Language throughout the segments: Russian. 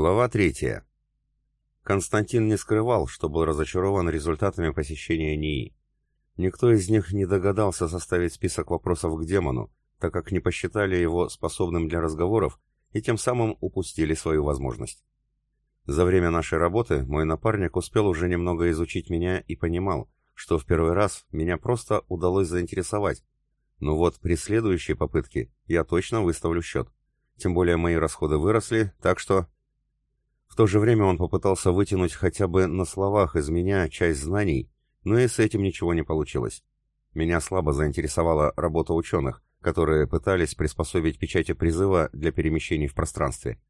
Глава третья. Константин не скрывал, что был разочарован результатами посещения НИИ. Никто из них не догадался составить список вопросов к демону, так как не посчитали его способным для разговоров и тем самым упустили свою возможность. За время нашей работы мой напарник успел уже немного изучить меня и понимал, что в первый раз меня просто удалось заинтересовать, но вот при следующей попытке я точно выставлю счет. Тем более мои расходы выросли, так что... В то же время он попытался вытянуть хотя бы на словах из меня часть знаний, но и с этим ничего не получилось. Меня слабо заинтересовала работа ученых, которые пытались приспособить печати призыва для перемещений в пространстве.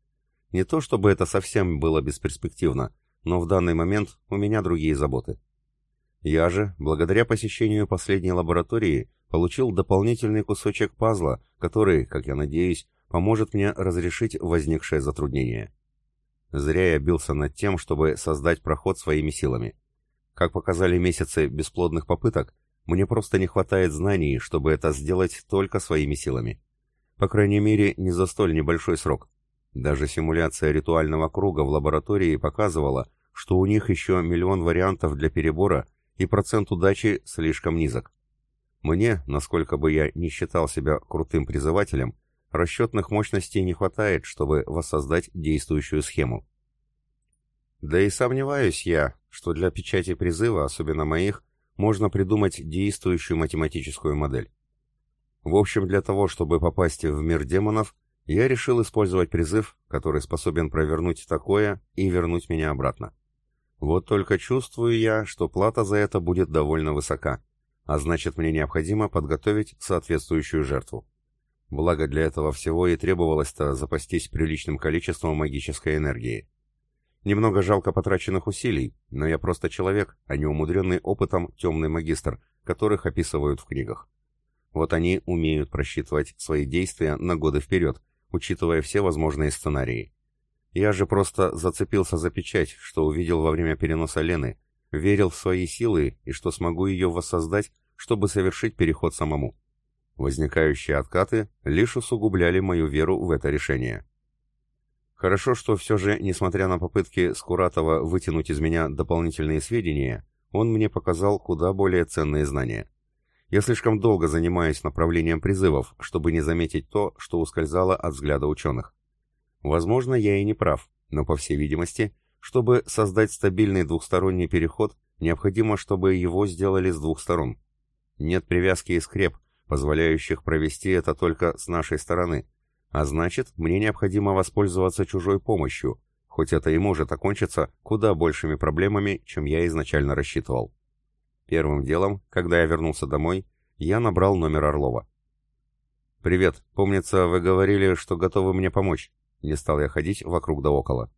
Не то чтобы это совсем было бесперспективно, но в данный момент у меня другие заботы. Я же, благодаря посещению последней лаборатории, получил дополнительный кусочек пазла, который, как я надеюсь, поможет мне разрешить возникшее затруднение. Зря я бился над тем, чтобы создать проход своими силами. Как показали месяцы бесплодных попыток, мне просто не хватает знаний, чтобы это сделать только своими силами. По крайней мере, не за столь небольшой срок. Даже симуляция ритуального круга в лаборатории показывала, что у них еще миллион вариантов для перебора, и процент удачи слишком низок. Мне, насколько бы я не считал себя крутым призывателем, расчетных мощностей не хватает, чтобы воссоздать действующую схему. Да и сомневаюсь я, что для печати призыва, особенно моих, можно придумать действующую математическую модель. В общем, для того, чтобы попасть в мир демонов, я решил использовать призыв, который способен провернуть такое и вернуть меня обратно. Вот только чувствую я, что плата за это будет довольно высока, а значит мне необходимо подготовить соответствующую жертву. Благо для этого всего и требовалось-то запастись приличным количеством магической энергии. Немного жалко потраченных усилий, но я просто человек, а не умудренный опытом темный магистр, которых описывают в книгах. Вот они умеют просчитывать свои действия на годы вперед, учитывая все возможные сценарии. Я же просто зацепился за печать, что увидел во время переноса Лены, верил в свои силы и что смогу ее воссоздать, чтобы совершить переход самому. Возникающие откаты лишь усугубляли мою веру в это решение. Хорошо, что все же, несмотря на попытки Скуратова вытянуть из меня дополнительные сведения, он мне показал куда более ценные знания. Я слишком долго занимаюсь направлением призывов, чтобы не заметить то, что ускользало от взгляда ученых. Возможно, я и не прав, но, по всей видимости, чтобы создать стабильный двухсторонний переход, необходимо, чтобы его сделали с двух сторон. Нет привязки и скреп, позволяющих провести это только с нашей стороны, а значит, мне необходимо воспользоваться чужой помощью, хоть это и может окончиться куда большими проблемами, чем я изначально рассчитывал. Первым делом, когда я вернулся домой, я набрал номер Орлова. «Привет. Помнится, вы говорили, что готовы мне помочь». Не стал я ходить вокруг да около.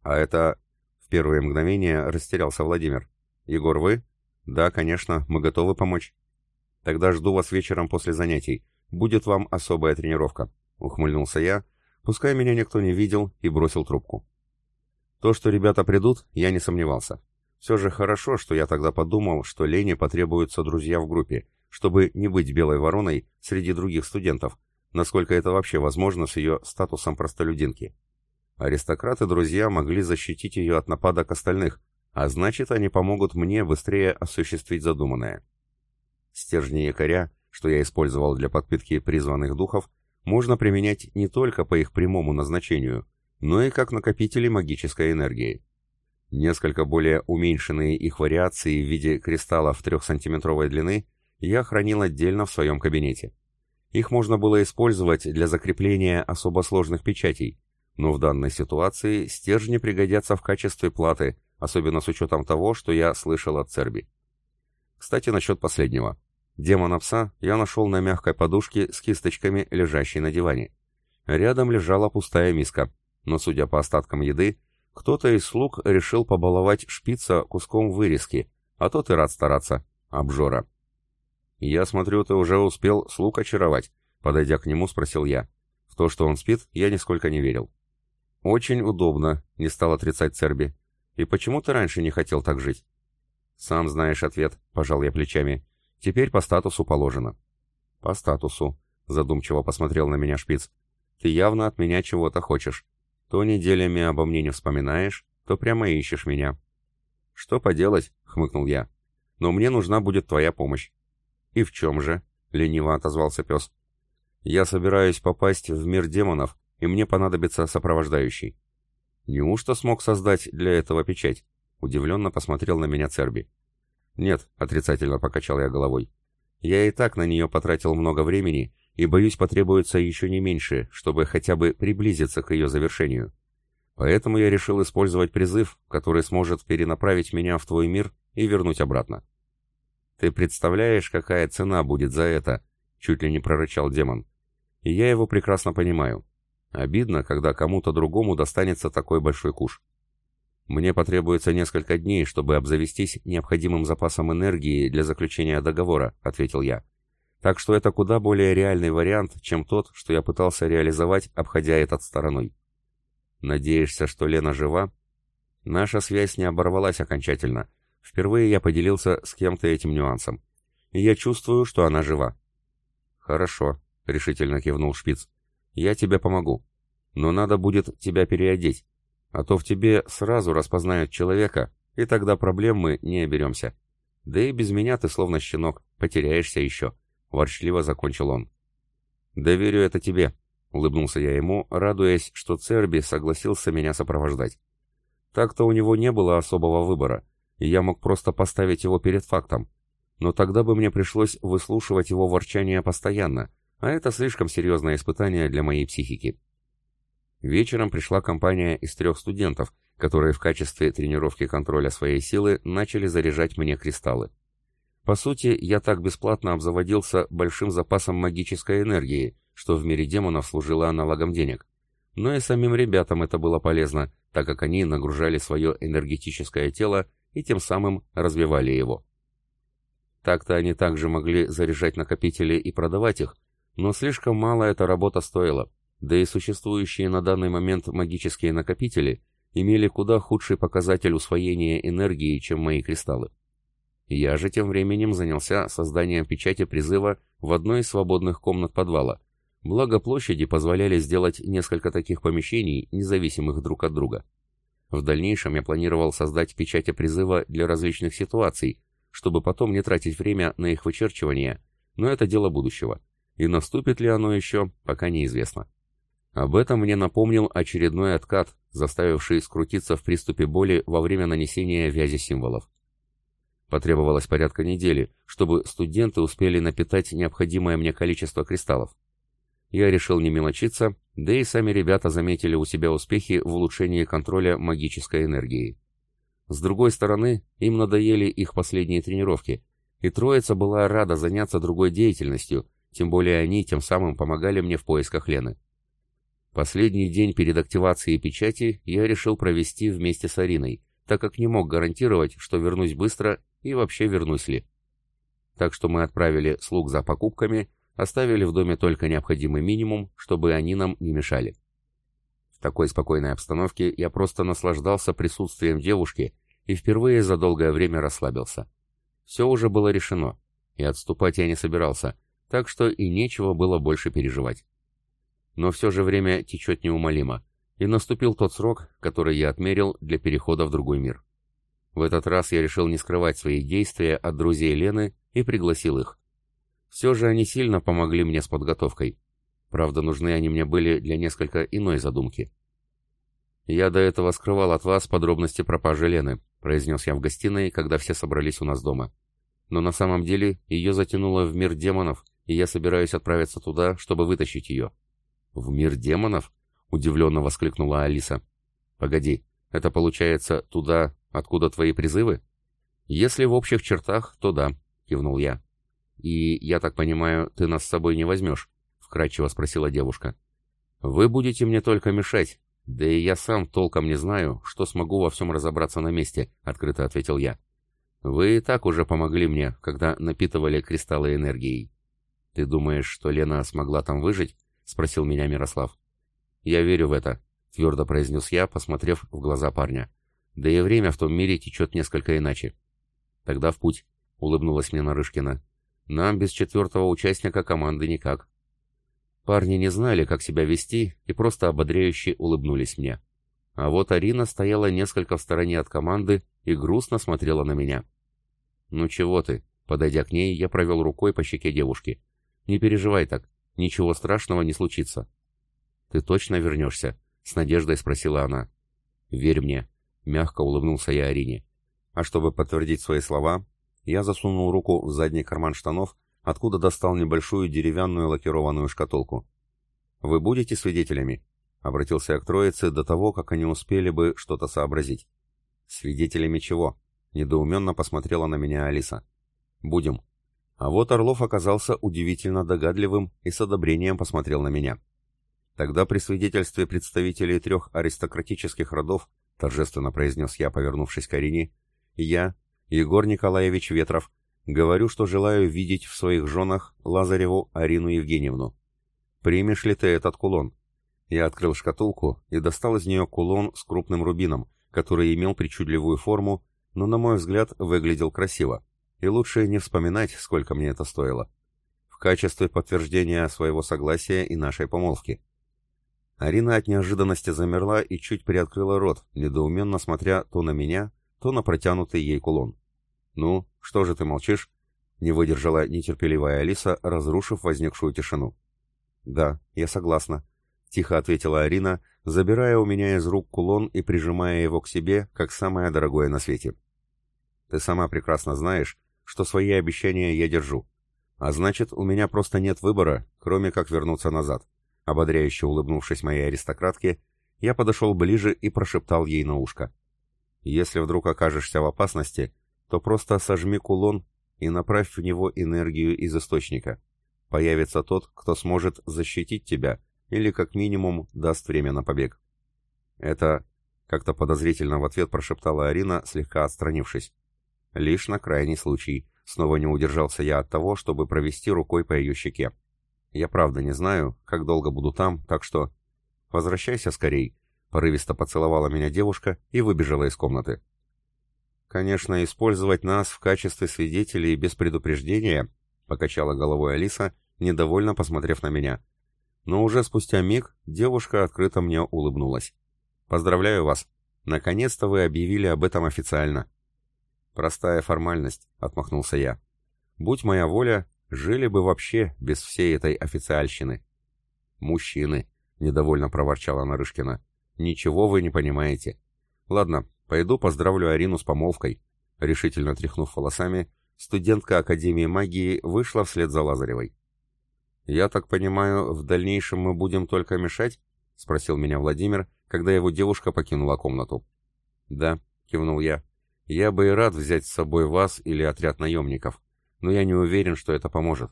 «А это...» В первые мгновения растерялся Владимир. «Егор, вы?» «Да, конечно, мы готовы помочь». Тогда жду вас вечером после занятий. Будет вам особая тренировка», — ухмыльнулся я, пускай меня никто не видел, и бросил трубку. То, что ребята придут, я не сомневался. Все же хорошо, что я тогда подумал, что Лене потребуются друзья в группе, чтобы не быть белой вороной среди других студентов, насколько это вообще возможно с ее статусом простолюдинки. Аристократы-друзья могли защитить ее от нападок остальных, а значит, они помогут мне быстрее осуществить задуманное. Стержни якоря, что я использовал для подпитки призванных духов, можно применять не только по их прямому назначению, но и как накопители магической энергии. Несколько более уменьшенные их вариации в виде кристаллов 3-сантиметровой длины я хранил отдельно в своем кабинете. Их можно было использовать для закрепления особо сложных печатей, но в данной ситуации стержни пригодятся в качестве платы, особенно с учетом того, что я слышал от Церби. Кстати, насчет последнего. Демона пса я нашел на мягкой подушке с кисточками, лежащей на диване. Рядом лежала пустая миска, но, судя по остаткам еды, кто-то из слуг решил побаловать шпица куском вырезки, а тот и рад стараться. Обжора. «Я смотрю, ты уже успел слуг очаровать», — подойдя к нему, спросил я. В то, что он спит, я нисколько не верил. «Очень удобно», — не стал отрицать Церби. «И почему ты раньше не хотел так жить?» «Сам знаешь ответ», — пожал я плечами. «Теперь по статусу положено». «По статусу», — задумчиво посмотрел на меня шпиц. «Ты явно от меня чего-то хочешь. То неделями обо мне не вспоминаешь, то прямо ищешь меня». «Что поделать?» — хмыкнул я. «Но мне нужна будет твоя помощь». «И в чем же?» — лениво отозвался пес. «Я собираюсь попасть в мир демонов, и мне понадобится сопровождающий». «Неужто смог создать для этого печать?» — удивленно посмотрел на меня Церби. «Нет», — отрицательно покачал я головой. «Я и так на нее потратил много времени, и, боюсь, потребуется еще не меньше, чтобы хотя бы приблизиться к ее завершению. Поэтому я решил использовать призыв, который сможет перенаправить меня в твой мир и вернуть обратно». «Ты представляешь, какая цена будет за это?» — чуть ли не прорычал демон. «И я его прекрасно понимаю. Обидно, когда кому-то другому достанется такой большой куш». Мне потребуется несколько дней, чтобы обзавестись необходимым запасом энергии для заключения договора, ответил я. Так что это куда более реальный вариант, чем тот, что я пытался реализовать, обходя этот стороной. Надеешься, что Лена жива? Наша связь не оборвалась окончательно. Впервые я поделился с кем-то этим нюансом. Я чувствую, что она жива. Хорошо, решительно кивнул Шпиц. Я тебе помогу. Но надо будет тебя переодеть. А то в тебе сразу распознают человека, и тогда проблем мы не оберемся. Да и без меня ты словно щенок, потеряешься еще», — ворчливо закончил он. «Доверю это тебе», — улыбнулся я ему, радуясь, что Церби согласился меня сопровождать. Так-то у него не было особого выбора, и я мог просто поставить его перед фактом. Но тогда бы мне пришлось выслушивать его ворчание постоянно, а это слишком серьезное испытание для моей психики. Вечером пришла компания из трех студентов, которые в качестве тренировки контроля своей силы начали заряжать мне кристаллы. По сути, я так бесплатно обзаводился большим запасом магической энергии, что в мире демонов служило аналогом денег. Но и самим ребятам это было полезно, так как они нагружали свое энергетическое тело и тем самым развивали его. Так-то они также могли заряжать накопители и продавать их, но слишком мало эта работа стоила, да и существующие на данный момент магические накопители имели куда худший показатель усвоения энергии, чем мои кристаллы. Я же тем временем занялся созданием печати призыва в одной из свободных комнат подвала, благо площади позволяли сделать несколько таких помещений, независимых друг от друга. В дальнейшем я планировал создать печати призыва для различных ситуаций, чтобы потом не тратить время на их вычерчивание, но это дело будущего. И наступит ли оно еще, пока неизвестно. Об этом мне напомнил очередной откат, заставивший скрутиться в приступе боли во время нанесения вязи символов. Потребовалось порядка недели, чтобы студенты успели напитать необходимое мне количество кристаллов. Я решил не мелочиться, да и сами ребята заметили у себя успехи в улучшении контроля магической энергии. С другой стороны, им надоели их последние тренировки, и троица была рада заняться другой деятельностью, тем более они тем самым помогали мне в поисках Лены. Последний день перед активацией печати я решил провести вместе с Ариной, так как не мог гарантировать, что вернусь быстро и вообще вернусь ли. Так что мы отправили слуг за покупками, оставили в доме только необходимый минимум, чтобы они нам не мешали. В такой спокойной обстановке я просто наслаждался присутствием девушки и впервые за долгое время расслабился. Все уже было решено, и отступать я не собирался, так что и нечего было больше переживать. Но все же время течет неумолимо, и наступил тот срок, который я отмерил для перехода в другой мир. В этот раз я решил не скрывать свои действия от друзей Лены и пригласил их. Все же они сильно помогли мне с подготовкой. Правда, нужны они мне были для несколько иной задумки. «Я до этого скрывал от вас подробности пропажи Лены», произнес я в гостиной, когда все собрались у нас дома. «Но на самом деле ее затянуло в мир демонов, и я собираюсь отправиться туда, чтобы вытащить ее. «В мир демонов?» — удивленно воскликнула Алиса. «Погоди, это получается туда, откуда твои призывы?» «Если в общих чертах, то да», — кивнул я. «И, я так понимаю, ты нас с собой не возьмешь?» — вкратчиво спросила девушка. «Вы будете мне только мешать, да и я сам толком не знаю, что смогу во всем разобраться на месте», — открыто ответил я. «Вы и так уже помогли мне, когда напитывали кристаллы энергией. Ты думаешь, что Лена смогла там выжить?» — спросил меня Мирослав. «Я верю в это», — твердо произнес я, посмотрев в глаза парня. «Да и время в том мире течет несколько иначе». «Тогда в путь», — улыбнулась мне Нарышкина. «Нам без четвертого участника команды никак». Парни не знали, как себя вести, и просто ободряюще улыбнулись мне. А вот Арина стояла несколько в стороне от команды и грустно смотрела на меня. «Ну чего ты?» Подойдя к ней, я провел рукой по щеке девушки. «Не переживай так, ничего страшного не случится». «Ты точно вернешься?» — с надеждой спросила она. «Верь мне», — мягко улыбнулся я Арине. А чтобы подтвердить свои слова, я засунул руку в задний карман штанов, откуда достал небольшую деревянную лакированную шкатулку. «Вы будете свидетелями?» — обратился я к троице до того, как они успели бы что-то сообразить. «Свидетелями чего?» — недоуменно посмотрела на меня Алиса. «Будем». А вот Орлов оказался удивительно догадливым и с одобрением посмотрел на меня. Тогда при свидетельстве представителей трех аристократических родов, торжественно произнес я, повернувшись к Арине, я, Егор Николаевич Ветров, говорю, что желаю видеть в своих женах Лазареву Арину Евгеньевну. Примешь ли ты этот кулон? Я открыл шкатулку и достал из нее кулон с крупным рубином, который имел причудливую форму, но, на мой взгляд, выглядел красиво, и лучше не вспоминать, сколько мне это стоило. В качестве подтверждения своего согласия и нашей помолвки. Арина от неожиданности замерла и чуть приоткрыла рот, недоуменно смотря то на меня, то на протянутый ей кулон. «Ну, что же ты молчишь?» — не выдержала нетерпеливая Алиса, разрушив возникшую тишину. «Да, я согласна», — тихо ответила Арина, забирая у меня из рук кулон и прижимая его к себе, как самое дорогое на свете. «Ты сама прекрасно знаешь, что свои обещания я держу. А значит, у меня просто нет выбора, кроме как вернуться назад. Ободряюще улыбнувшись моей аристократке, я подошел ближе и прошептал ей на ушко. «Если вдруг окажешься в опасности, то просто сожми кулон и направь в него энергию из источника. Появится тот, кто сможет защитить тебя или как минимум даст время на побег». «Это...» — как-то подозрительно в ответ прошептала Арина, слегка отстранившись. «Лишь на крайний случай». Снова не удержался я от того, чтобы провести рукой по ее щеке. Я правда не знаю, как долго буду там, так что... Возвращайся скорей. Порывисто поцеловала меня девушка и выбежала из комнаты. Конечно, использовать нас в качестве свидетелей без предупреждения, покачала головой Алиса, недовольно посмотрев на меня. Но уже спустя миг девушка открыто мне улыбнулась. Поздравляю вас. Наконец-то вы объявили об этом официально. Простая формальность, отмахнулся я. Будь моя воля, Жили бы вообще без всей этой официальщины. «Мужчины», — недовольно проворчала Нарышкина. «Ничего вы не понимаете. Ладно, пойду поздравлю Арину с помолвкой». Решительно тряхнув волосами, студентка Академии магии вышла вслед за Лазаревой. «Я так понимаю, в дальнейшем мы будем только мешать?» — спросил меня Владимир, когда его девушка покинула комнату. «Да», — кивнул я. «Я бы и рад взять с собой вас или отряд наемников но я не уверен, что это поможет.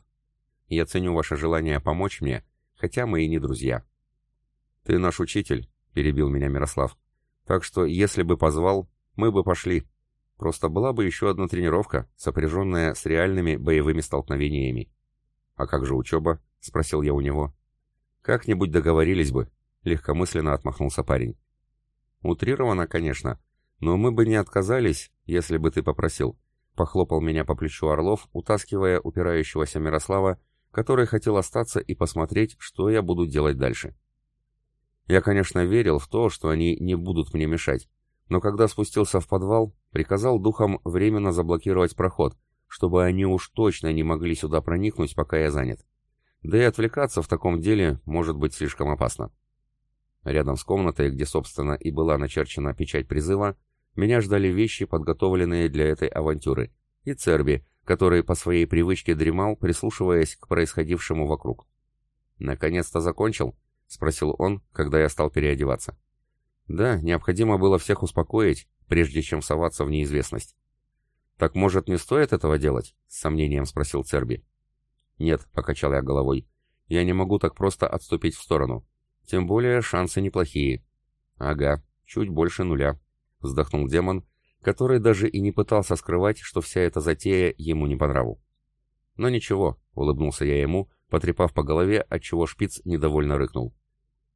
Я ценю ваше желание помочь мне, хотя мы и не друзья». «Ты наш учитель», — перебил меня Мирослав. «Так что, если бы позвал, мы бы пошли. Просто была бы еще одна тренировка, сопряженная с реальными боевыми столкновениями». «А как же учеба?» — спросил я у него. «Как-нибудь договорились бы», — легкомысленно отмахнулся парень. «Утрировано, конечно, но мы бы не отказались, если бы ты попросил. Похлопал меня по плечу Орлов, утаскивая упирающегося Мирослава, который хотел остаться и посмотреть, что я буду делать дальше. Я, конечно, верил в то, что они не будут мне мешать, но когда спустился в подвал, приказал духам временно заблокировать проход, чтобы они уж точно не могли сюда проникнуть, пока я занят. Да и отвлекаться в таком деле может быть слишком опасно. Рядом с комнатой, где, собственно, и была начерчена печать призыва, меня ждали вещи, подготовленные для этой авантюры, и Церби, который по своей привычке дремал, прислушиваясь к происходившему вокруг. «Наконец-то закончил?» — спросил он, когда я стал переодеваться. «Да, необходимо было всех успокоить, прежде чем соваться в неизвестность». «Так, может, не стоит этого делать?» — с сомнением спросил Церби. «Нет», — покачал я головой, — «я не могу так просто отступить в сторону. Тем более шансы неплохие». «Ага, чуть больше нуля», вздохнул демон, который даже и не пытался скрывать, что вся эта затея ему не по нраву. Но ничего, улыбнулся я ему, потрепав по голове, отчего шпиц недовольно рыкнул.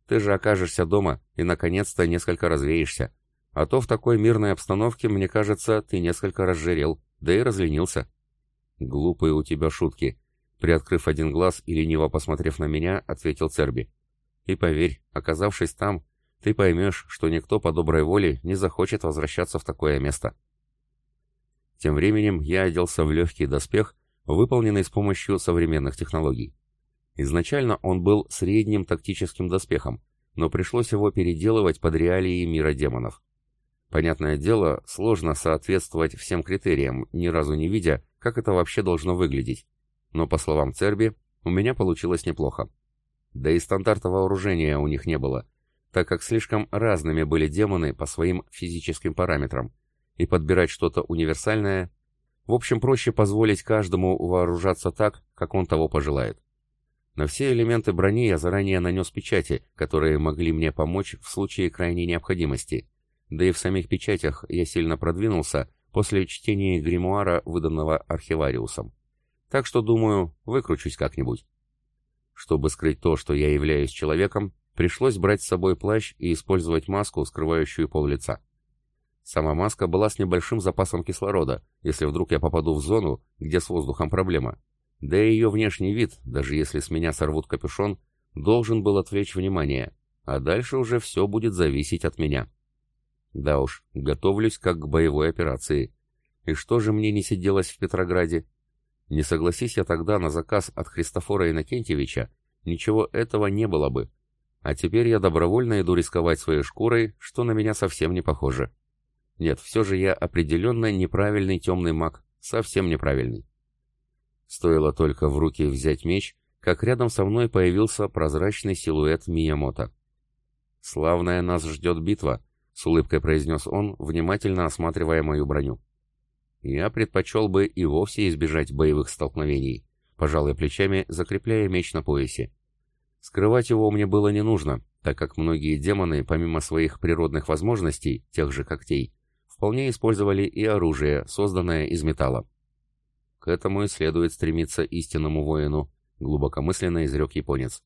Ты же окажешься дома и, наконец-то, несколько развеешься. А то в такой мирной обстановке, мне кажется, ты несколько разжирел, да и разленился. Глупые у тебя шутки. Приоткрыв один глаз и лениво посмотрев на меня, ответил Церби. И поверь, оказавшись там, ты поймешь, что никто по доброй воле не захочет возвращаться в такое место. Тем временем я оделся в легкий доспех, выполненный с помощью современных технологий. Изначально он был средним тактическим доспехом, но пришлось его переделывать под реалии мира демонов. Понятное дело, сложно соответствовать всем критериям, ни разу не видя, как это вообще должно выглядеть. Но, по словам Церби, у меня получилось неплохо. Да и стандарта вооружения у них не было, так как слишком разными были демоны по своим физическим параметрам, и подбирать что-то универсальное, в общем, проще позволить каждому вооружаться так, как он того пожелает. На все элементы брони я заранее нанес печати, которые могли мне помочь в случае крайней необходимости, да и в самих печатях я сильно продвинулся после чтения гримуара, выданного архивариусом. Так что, думаю, выкручусь как-нибудь. Чтобы скрыть то, что я являюсь человеком, пришлось брать с собой плащ и использовать маску, скрывающую пол лица. Сама маска была с небольшим запасом кислорода, если вдруг я попаду в зону, где с воздухом проблема, да и ее внешний вид, даже если с меня сорвут капюшон, должен был отвлечь внимание, а дальше уже все будет зависеть от меня. Да уж, готовлюсь как к боевой операции. И что же мне не сиделось в Петрограде? Не согласись я тогда на заказ от Христофора Иннокентьевича, ничего этого не было бы. А теперь я добровольно иду рисковать своей шкурой, что на меня совсем не похоже. Нет, все же я определенно неправильный темный маг, совсем неправильный. Стоило только в руки взять меч, как рядом со мной появился прозрачный силуэт Миямото. «Славная нас ждет битва», — с улыбкой произнес он, внимательно осматривая мою броню. «Я предпочел бы и вовсе избежать боевых столкновений», пожалуй плечами, закрепляя меч на поясе. Скрывать его мне было не нужно, так как многие демоны, помимо своих природных возможностей, тех же когтей, вполне использовали и оружие, созданное из металла. К этому и следует стремиться истинному воину, глубокомысленно изрек японец.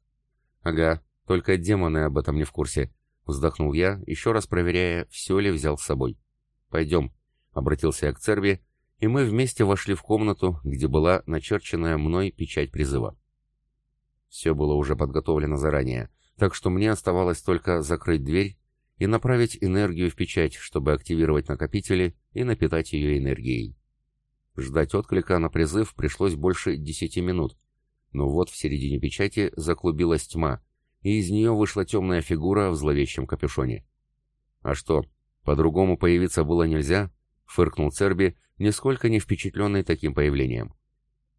Ага, только демоны об этом не в курсе. Вздохнул я, еще раз проверяя, все ли взял с собой. Пойдем, обратился я к Церби, и мы вместе вошли в комнату, где была начерченная мной печать призыва. Все было уже подготовлено заранее, так что мне оставалось только закрыть дверь и направить энергию в печать, чтобы активировать накопители и напитать ее энергией. Ждать отклика на призыв пришлось больше десяти минут. Но вот в середине печати заклубилась тьма, и из нее вышла темная фигура в зловещем капюшоне. «А что, по-другому появиться было нельзя?» — фыркнул Церби, нисколько не впечатленный таким появлением.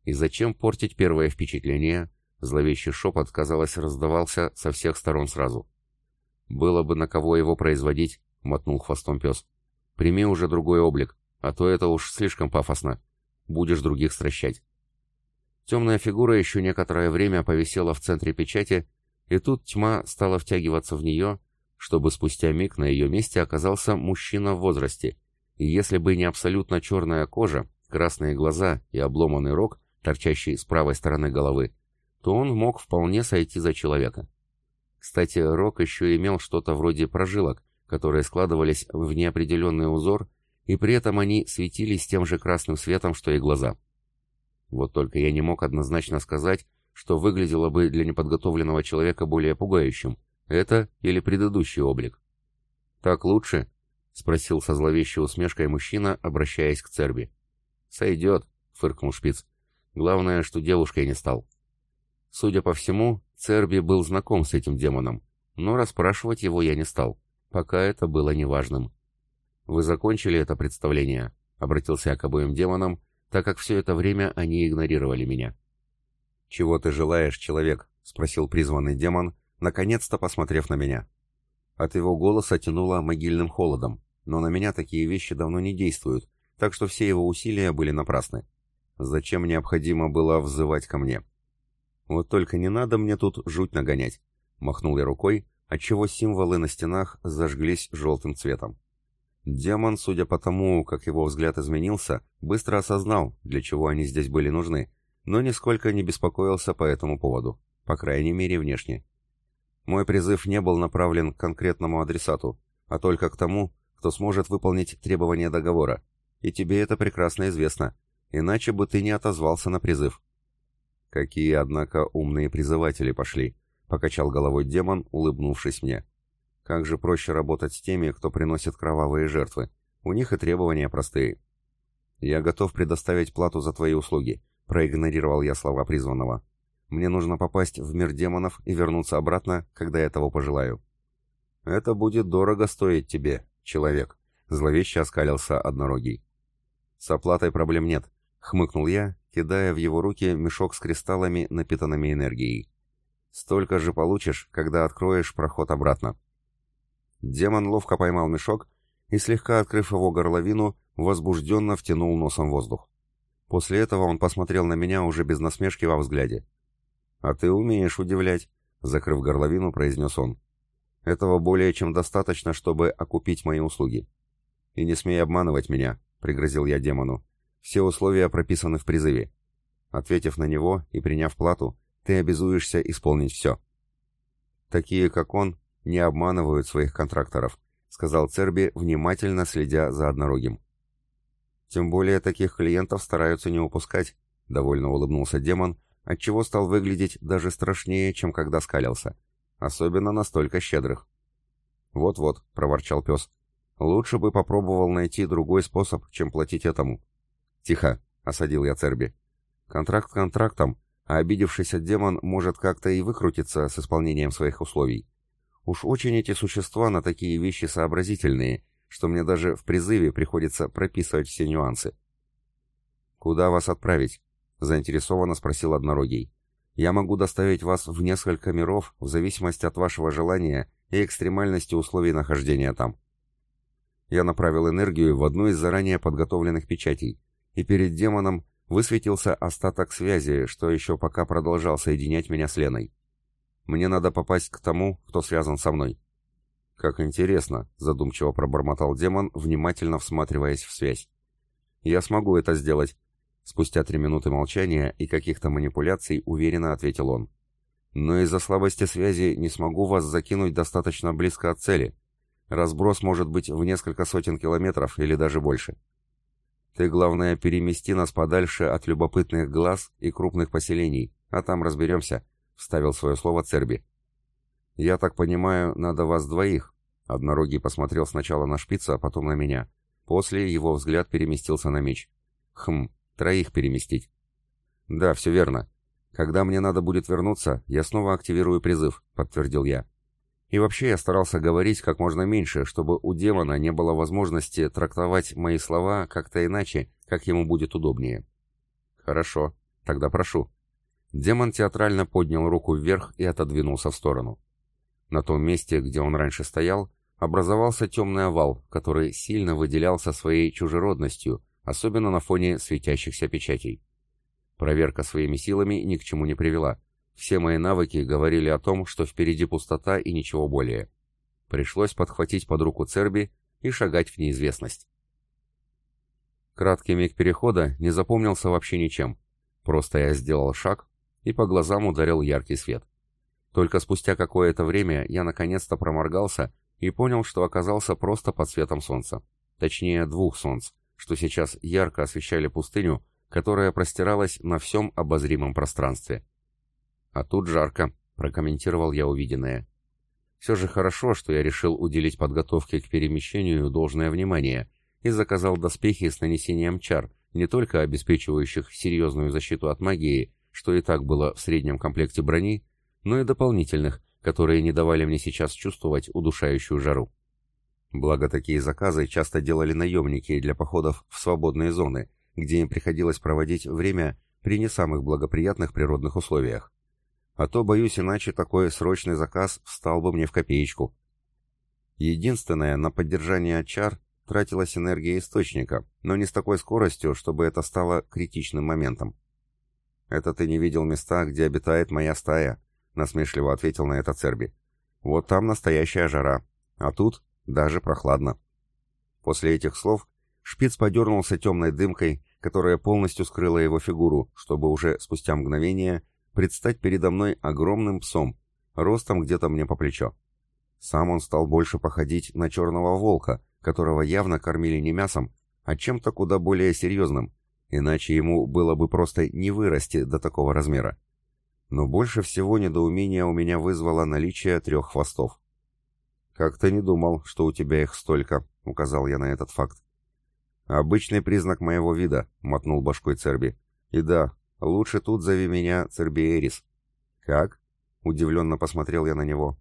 «И зачем портить первое впечатление?» Зловещий шепот, казалось, раздавался со всех сторон сразу. «Было бы на кого его производить», — мотнул хвостом пес. «Прими уже другой облик, а то это уж слишком пафосно будешь других стращать. Темная фигура еще некоторое время повисела в центре печати, и тут тьма стала втягиваться в нее, чтобы спустя миг на ее месте оказался мужчина в возрасте, и если бы не абсолютно черная кожа, красные глаза и обломанный рог, торчащий с правой стороны головы, то он мог вполне сойти за человека. Кстати, рог еще имел что-то вроде прожилок, которые складывались в неопределенный узор и при этом они светились тем же красным светом, что и глаза. Вот только я не мог однозначно сказать, что выглядело бы для неподготовленного человека более пугающим, это или предыдущий облик. «Так лучше?» — спросил со зловещей усмешкой мужчина, обращаясь к Церби. «Сойдет», — фыркнул шпиц. «Главное, что девушкой не стал». Судя по всему, Церби был знаком с этим демоном, но расспрашивать его я не стал, пока это было неважным. «Вы закончили это представление?» — обратился я к обоим демонам, так как все это время они игнорировали меня. «Чего ты желаешь, человек?» — спросил призванный демон, наконец-то посмотрев на меня. От его голоса тянуло могильным холодом, но на меня такие вещи давно не действуют, так что все его усилия были напрасны. Зачем необходимо было взывать ко мне? Вот только не надо мне тут жуть нагонять. Махнул я рукой, отчего символы на стенах зажглись желтым цветом. Демон, судя по тому, как его взгляд изменился, быстро осознал, для чего они здесь были нужны, но нисколько не беспокоился по этому поводу, по крайней мере внешне. Мой призыв не был направлен к конкретному адресату, а только к тому, кто сможет выполнить требования договора, и тебе это прекрасно известно, иначе бы ты не отозвался на призыв. Какие, однако, умные призыватели пошли, покачал головой демон, улыбнувшись мне. Как же проще работать с теми, кто приносит кровавые жертвы. У них и требования простые. Я готов предоставить плату за твои услуги, проигнорировал я слова призванного. Мне нужно попасть в мир демонов и вернуться обратно, когда я того пожелаю. Это будет дорого стоить тебе, человек, зловеще оскалился однорогий. С оплатой проблем нет, хмыкнул я, кидая в его руки мешок с кристаллами, напитанными энергией. Столько же получишь, когда откроешь проход обратно. Демон ловко поймал мешок и, слегка открыв его горловину, возбужденно втянул носом воздух. После этого он посмотрел на меня уже без насмешки во взгляде. «А ты умеешь удивлять», — закрыв горловину, произнес он. «Этого более чем достаточно, чтобы окупить мои услуги». «И не смей обманывать меня», — пригрозил я демону. «Все условия прописаны в призыве». Ответив на него и приняв плату, ты обязуешься исполнить все. Такие, как он, не обманывают своих контракторов, сказал Церби, внимательно следя за однорогим. Тем более таких клиентов стараются не упускать, довольно улыбнулся демон, отчего стал выглядеть даже страшнее, чем когда скалился. Особенно настолько щедрых. Вот-вот, проворчал пес. Лучше бы попробовал найти другой способ, чем платить этому. Тихо, осадил я Церби. Контракт контрактом, а обидевшийся демон может как-то и выкрутиться с исполнением своих условий. Уж очень эти существа на такие вещи сообразительные, что мне даже в призыве приходится прописывать все нюансы. «Куда вас отправить?» — заинтересованно спросил Однорогий. «Я могу доставить вас в несколько миров в зависимости от вашего желания и экстремальности условий нахождения там». Я направил энергию в одну из заранее подготовленных печатей, и перед демоном высветился остаток связи, что еще пока продолжал соединять меня с Леной. Мне надо попасть к тому, кто связан со мной. «Как интересно», — задумчиво пробормотал демон, внимательно всматриваясь в связь. «Я смогу это сделать», — спустя три минуты молчания и каких-то манипуляций уверенно ответил он. «Но из-за слабости связи не смогу вас закинуть достаточно близко от цели. Разброс может быть в несколько сотен километров или даже больше. Ты, главное, перемести нас подальше от любопытных глаз и крупных поселений, а там разберемся», — вставил свое слово Церби. «Я так понимаю, надо вас двоих». Однорогий посмотрел сначала на шпица, а потом на меня. После его взгляд переместился на меч. «Хм, троих переместить». «Да, все верно. Когда мне надо будет вернуться, я снова активирую призыв», — подтвердил я. И вообще я старался говорить как можно меньше, чтобы у демона не было возможности трактовать мои слова как-то иначе, как ему будет удобнее. «Хорошо, тогда прошу». Демон театрально поднял руку вверх и отодвинулся в сторону. На том месте, где он раньше стоял, образовался темный овал, который сильно выделялся своей чужеродностью, особенно на фоне светящихся печатей. Проверка своими силами ни к чему не привела. Все мои навыки говорили о том, что впереди пустота и ничего более. Пришлось подхватить под руку Церби и шагать в неизвестность. Краткий миг перехода не запомнился вообще ничем. Просто я сделал шаг, и по глазам ударил яркий свет. Только спустя какое-то время я наконец-то проморгался и понял, что оказался просто под светом солнца. Точнее, двух солнц, что сейчас ярко освещали пустыню, которая простиралась на всем обозримом пространстве. «А тут жарко», — прокомментировал я увиденное. «Все же хорошо, что я решил уделить подготовке к перемещению должное внимание и заказал доспехи с нанесением чар, не только обеспечивающих серьезную защиту от магии, что и так было в среднем комплекте брони, но и дополнительных, которые не давали мне сейчас чувствовать удушающую жару. Благо такие заказы часто делали наемники для походов в свободные зоны, где им приходилось проводить время при не самых благоприятных природных условиях. А то, боюсь, иначе такой срочный заказ встал бы мне в копеечку. Единственное, на поддержание чар тратилась энергия источника, но не с такой скоростью, чтобы это стало критичным моментом. «Это ты не видел места, где обитает моя стая», — насмешливо ответил на это Церби. «Вот там настоящая жара, а тут даже прохладно». После этих слов шпиц подернулся темной дымкой, которая полностью скрыла его фигуру, чтобы уже спустя мгновение предстать передо мной огромным псом, ростом где-то мне по плечо. Сам он стал больше походить на черного волка, которого явно кормили не мясом, а чем-то куда более серьезным, иначе ему было бы просто не вырасти до такого размера. Но больше всего недоумения у меня вызвало наличие трех хвостов. «Как-то не думал, что у тебя их столько», — указал я на этот факт. «Обычный признак моего вида», — мотнул башкой Церби. «И да, лучше тут зови меня Цербиэрис». «Как?» — удивленно посмотрел я на него.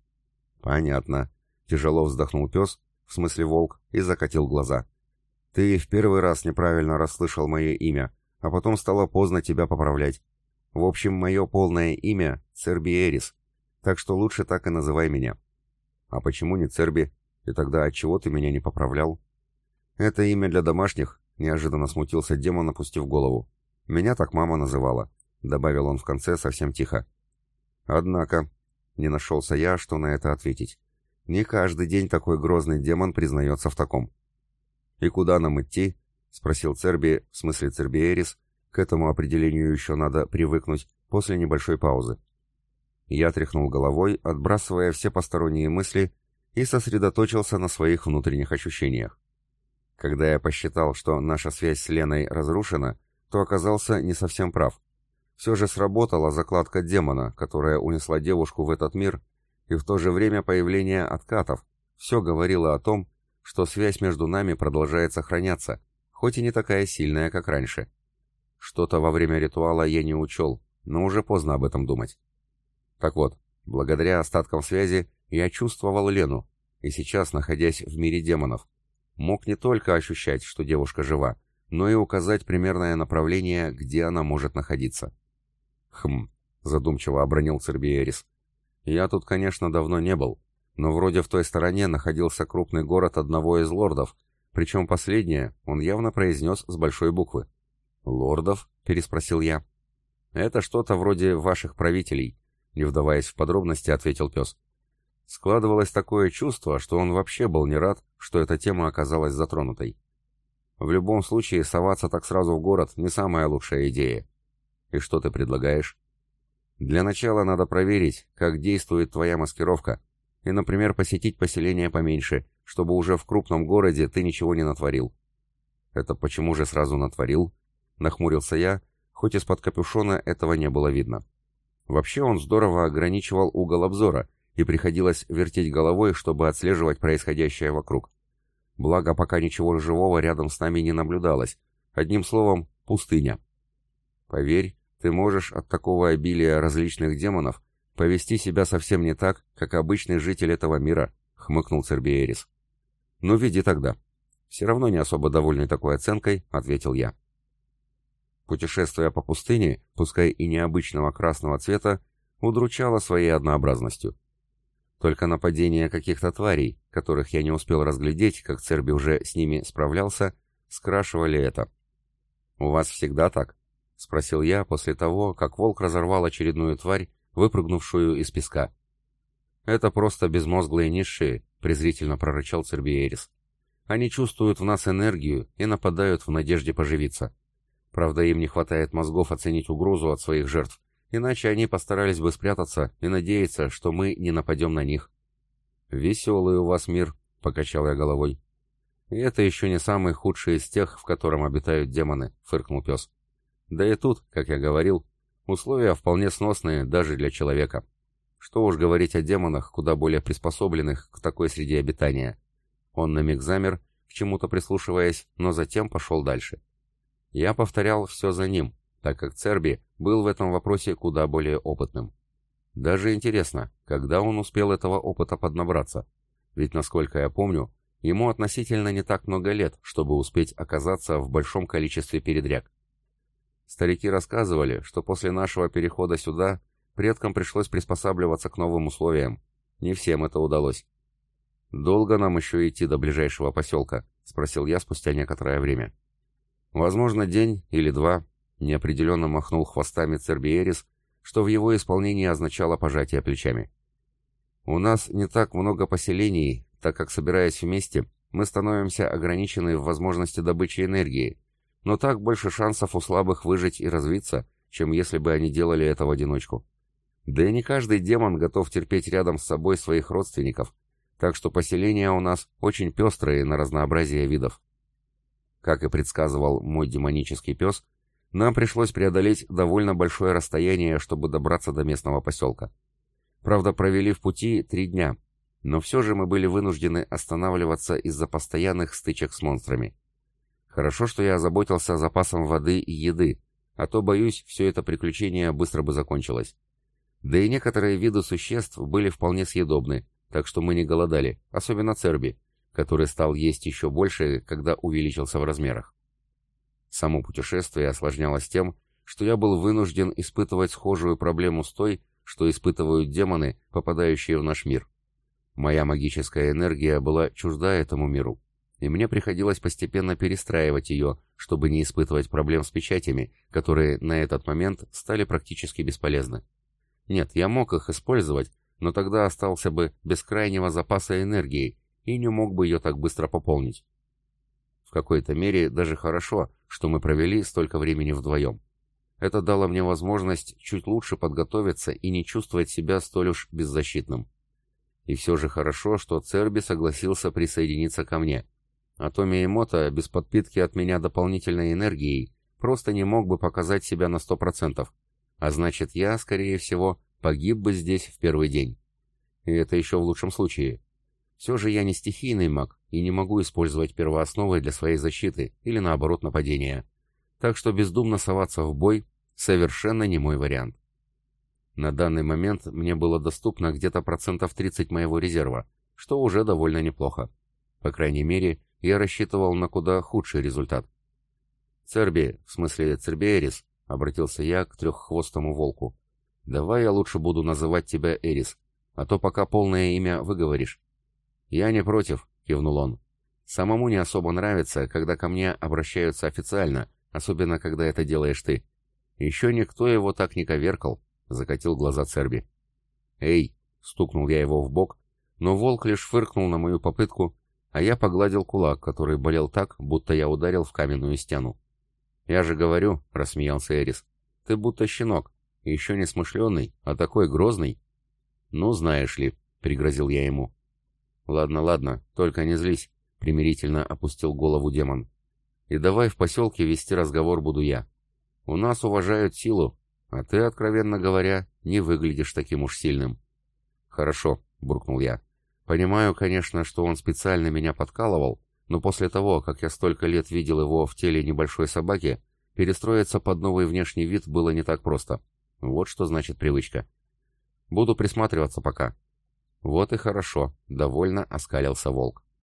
«Понятно», — тяжело вздохнул пес, в смысле волк, и закатил глаза. «Ты в первый раз неправильно расслышал мое имя, а потом стало поздно тебя поправлять. В общем, мое полное имя — Цербиэрис, так что лучше так и называй меня». «А почему не Церби? И тогда отчего ты меня не поправлял?» «Это имя для домашних», — неожиданно смутился демон, опустив голову. «Меня так мама называла», — добавил он в конце совсем тихо. «Однако», — не нашелся я, что на это ответить. «Не каждый день такой грозный демон признается в таком». «И куда нам идти?» — спросил Церби, в смысле Цербиерис, к этому определению еще надо привыкнуть после небольшой паузы. Я тряхнул головой, отбрасывая все посторонние мысли, и сосредоточился на своих внутренних ощущениях. Когда я посчитал, что наша связь с Леной разрушена, то оказался не совсем прав. Все же сработала закладка демона, которая унесла девушку в этот мир, и в то же время появление откатов. Все говорило о том, что связь между нами продолжает сохраняться, хоть и не такая сильная, как раньше. Что-то во время ритуала я не учел, но уже поздно об этом думать. Так вот, благодаря остаткам связи я чувствовал Лену, и сейчас, находясь в мире демонов, мог не только ощущать, что девушка жива, но и указать примерное направление, где она может находиться. «Хм», — задумчиво обронил Цербиерис. «Я тут, конечно, давно не был, но вроде в той стороне находился крупный город одного из лордов, причем последнее он явно произнес с большой буквы. «Лордов?» — переспросил я. «Это что-то вроде ваших правителей», — не вдаваясь в подробности, ответил пес. Складывалось такое чувство, что он вообще был не рад, что эта тема оказалась затронутой. В любом случае, соваться так сразу в город не самая лучшая идея. И что ты предлагаешь? Для начала надо проверить, как действует твоя маскировка, и, например, посетить поселение поменьше, чтобы уже в крупном городе ты ничего не натворил. Это почему же сразу натворил? Нахмурился я, хоть из-под капюшона этого не было видно. Вообще он здорово ограничивал угол обзора, и приходилось вертеть головой, чтобы отслеживать происходящее вокруг. Благо, пока ничего живого рядом с нами не наблюдалось. Одним словом, пустыня. Поверь, ты можешь от такого обилия различных демонов повести себя совсем не так, как обычный житель этого мира, хмыкнул Цербиерис. Ну, веди тогда. Все равно не особо довольный такой оценкой, ответил я. Путешествие по пустыне, пускай и необычного красного цвета, удручало своей однообразностью. Только нападение каких-то тварей, которых я не успел разглядеть, как Церби уже с ними справлялся, скрашивали это. «У вас всегда так?» — спросил я после того, как волк разорвал очередную тварь, выпрыгнувшую из песка. «Это просто безмозглые низшие», — презрительно прорычал Цербиерис. «Они чувствуют в нас энергию и нападают в надежде поживиться. Правда, им не хватает мозгов оценить угрозу от своих жертв, иначе они постарались бы спрятаться и надеяться, что мы не нападем на них. «Веселый у вас мир», — покачал я головой. «И это еще не самый худший из тех, в котором обитают демоны», — фыркнул пес. «Да и тут, как я говорил, условия вполне сносные даже для человека. Что уж говорить о демонах, куда более приспособленных к такой среде обитания». Он на миг замер, к чему-то прислушиваясь, но затем пошел дальше. Я повторял все за ним, так как Церби был в этом вопросе куда более опытным. Даже интересно, когда он успел этого опыта поднабраться? Ведь, насколько я помню, ему относительно не так много лет, чтобы успеть оказаться в большом количестве передряг. Старики рассказывали, что после нашего перехода сюда предкам пришлось приспосабливаться к новым условиям. Не всем это удалось. «Долго нам еще идти до ближайшего поселка?» — спросил я спустя некоторое время. Возможно, день или два, неопределенно махнул хвостами Цербиерис, что в его исполнении означало пожатие плечами. У нас не так много поселений, так как, собираясь вместе, мы становимся ограничены в возможности добычи энергии, но так больше шансов у слабых выжить и развиться, чем если бы они делали это в одиночку. Да и не каждый демон готов терпеть рядом с собой своих родственников, так что поселения у нас очень пестрые на разнообразие видов. Как и предсказывал мой демонический пес, нам пришлось преодолеть довольно большое расстояние, чтобы добраться до местного поселка. Правда, провели в пути три дня, но все же мы были вынуждены останавливаться из-за постоянных стычек с монстрами. Хорошо, что я озаботился запасом воды и еды, а то, боюсь, все это приключение быстро бы закончилось. Да и некоторые виды существ были вполне съедобны, так что мы не голодали, особенно Церби, который стал есть еще больше, когда увеличился в размерах. Само путешествие осложнялось тем, что я был вынужден испытывать схожую проблему с той, что испытывают демоны, попадающие в наш мир. Моя магическая энергия была чужда этому миру, и мне приходилось постепенно перестраивать ее, чтобы не испытывать проблем с печатями, которые на этот момент стали практически бесполезны. Нет, я мог их использовать, но тогда остался бы без крайнего запаса энергии и не мог бы ее так быстро пополнить. В какой-то мере даже хорошо, что мы провели столько времени вдвоем. Это дало мне возможность чуть лучше подготовиться и не чувствовать себя столь уж беззащитным. И все же хорошо, что Церби согласился присоединиться ко мне. А то Миемота без подпитки от меня дополнительной энергией просто не мог бы показать себя на сто процентов. А значит, я, скорее всего, погиб бы здесь в первый день. И это еще в лучшем случае. Все же я не стихийный маг и не могу использовать первоосновы для своей защиты или наоборот нападения. Так что бездумно соваться в бой совершенно не мой вариант. На данный момент мне было доступно где-то процентов 30 моего резерва, что уже довольно неплохо. По крайней мере, я рассчитывал на куда худший результат. «Церби, в смысле Цербиэрис», — обратился я к треххвостому волку. «Давай я лучше буду называть тебя Эрис, а то пока полное имя выговоришь». «Я не против», — кивнул он. «Самому не особо нравится, когда ко мне обращаются официально, особенно когда это делаешь ты. Еще никто его так не коверкал», — закатил глаза Церби. «Эй!» — стукнул я его в бок, но волк лишь фыркнул на мою попытку, а я погладил кулак, который болел так, будто я ударил в каменную стену. «Я же говорю», — рассмеялся Эрис, — «ты будто щенок, еще не смышленый, а такой грозный». «Ну, знаешь ли», — пригрозил я ему. «Ладно, ладно, только не злись», — примирительно опустил голову демон. «И давай в поселке вести разговор буду я. У нас уважают силу, а ты, откровенно говоря, не выглядишь таким уж сильным». «Хорошо», — буркнул я. «Понимаю, конечно, что он специально меня подкалывал, но после того, как я столько лет видел его в теле небольшой собаки, перестроиться под новый внешний вид было не так просто. Вот что значит привычка. Буду присматриваться пока». «Вот и хорошо», — довольно оскалился волк.